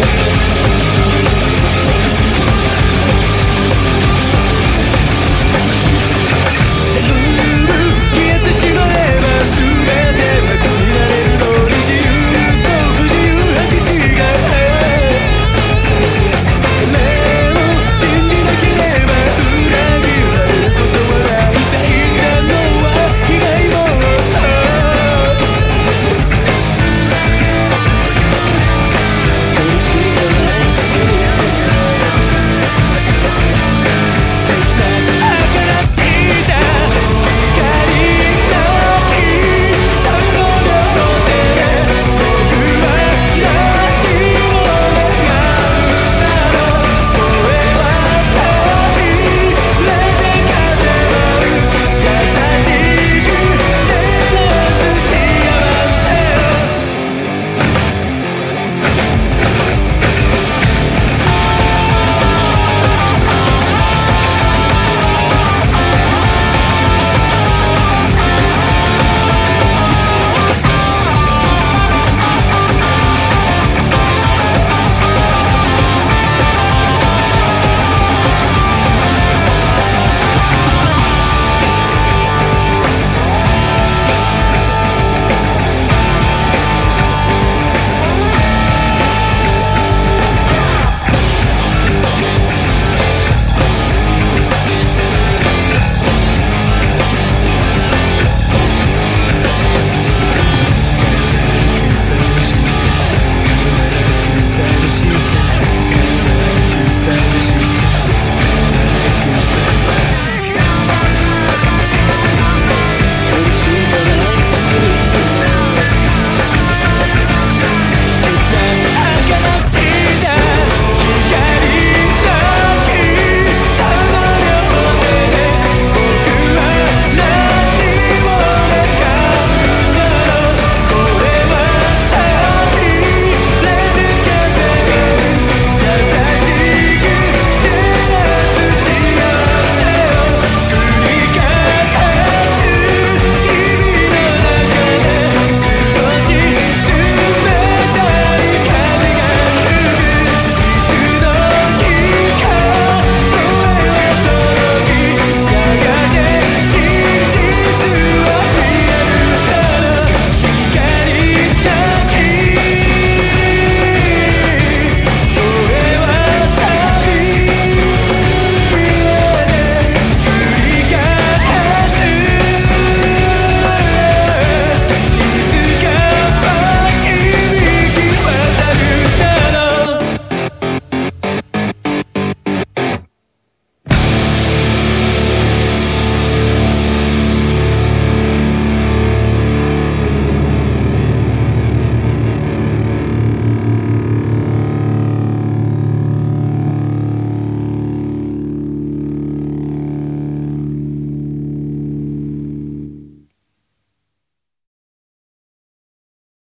We'll